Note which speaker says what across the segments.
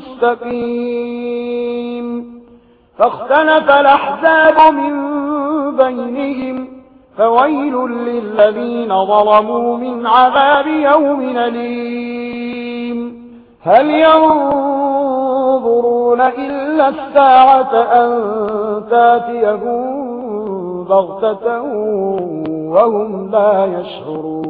Speaker 1: مستقيم فاختنف الأحزاب من بينهم فويل للذين ظلموا من عذاب يوم أليم. هل ينظرون إلا الساعة أن تأتيهم بغتة وهم لا يشعرون؟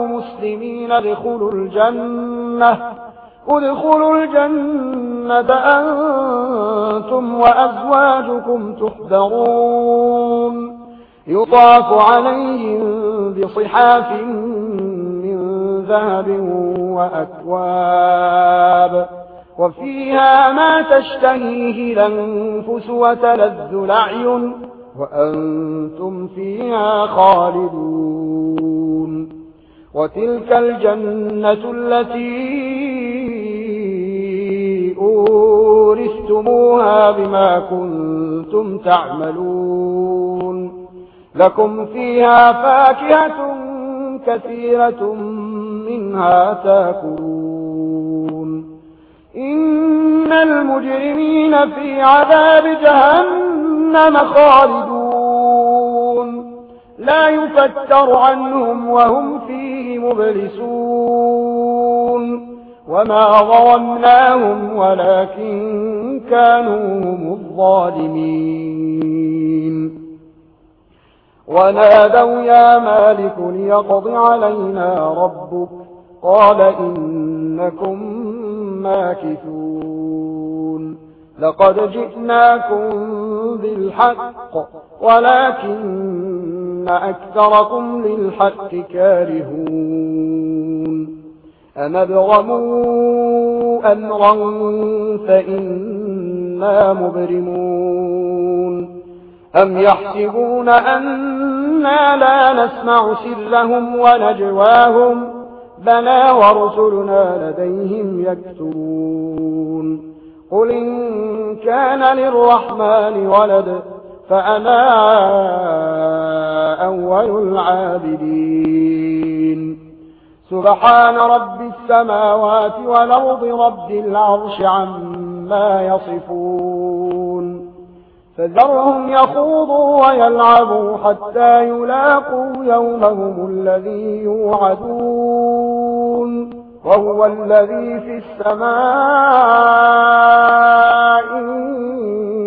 Speaker 1: المجرمين ادخلوا الجنة ادخلوا الجنة أنتم وأزواجكم تحذرون. يطاف عليهم بصحاف من ذهب وأكواب وفيها ما تشتهيه لنفس وتلذ الأعين وأنتم فيها خالدون. وتلك الجنة التي أورثتموها بما كنتم تعملون. لكم فيها فاكهة كثيرة منها تأكلون. إن المجرمين في عذاب جهنم خالدون. لا يفتر عنهم وهم فيه مبلسون. وما ظلمناهم ولكن كانوا هم الظالمين. ونادوا يا مالك ليقض علينا ربك. قال إنكم ماكثون. لقد جئناكم بالحق ولكن إن أكثركم للحق كارهون أم ابغموا أمرا فإنا مبرمون أم يحسبون أنا لا نسمع سرهم ونجواهم بلى ورسلنا لديهم يكتبون قل إن كان للرحمن ولد فأنا أول العابدين. سبحان رب السماوات والأرض رب العرش عما يصفون. فذرهم يخوضوا ويلعبوا حتى يلاقوا يومهم الذي يوعدون. وهو الذي في السماء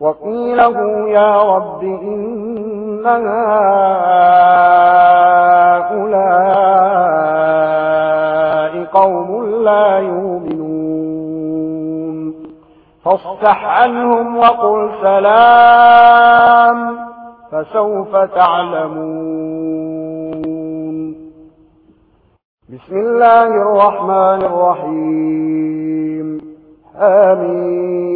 Speaker 1: وقيله يا رب إن هؤلاء قوم لا يؤمنون. فاصفح عنهم وقل سلام فسوف تعلمون. بسم الله الرحمن الرحيم. آمين.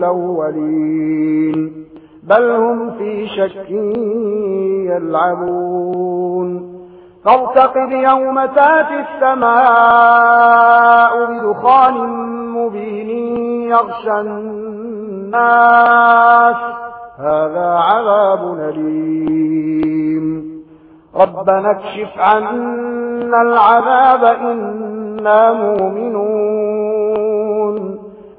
Speaker 1: الأولين. بل هم في شك يلعبون. فارتقب يوم تاتي السماء بدخان مبين يغشى الناس. هذا عذاب أليم. ربنا اكشف عنا العذاب إنا مؤمنون.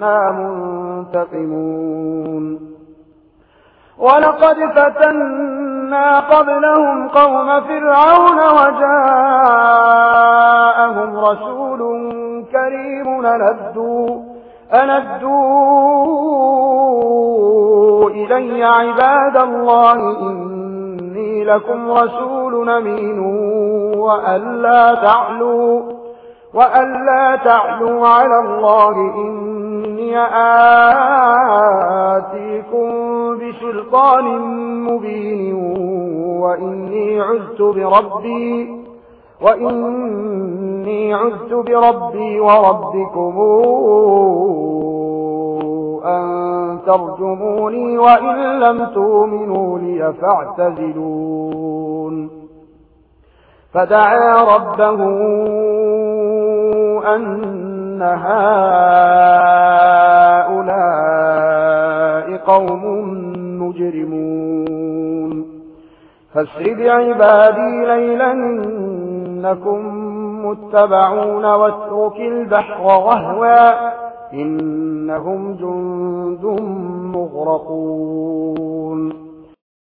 Speaker 1: منا منتقمون ولقد فتنا قبلهم قوم فرعون وجاءهم رسول كريم أندوا, أندوا إلي عباد الله إني لكم رسول نمين وأن لا تعلوا, وأن لا تعلوا على الله إني آتيكم بسلطان مبين وإني عزت بربي وإني عزت بربي وربكم أن ترجموني وإن لم تؤمنوا لي فاعتزلون. فدعا ربه أن هؤلاء قوم مجرمون فاسر بعبادي ليلا إنكم متبعون واترك البحر وهوى إنهم جند مغرقون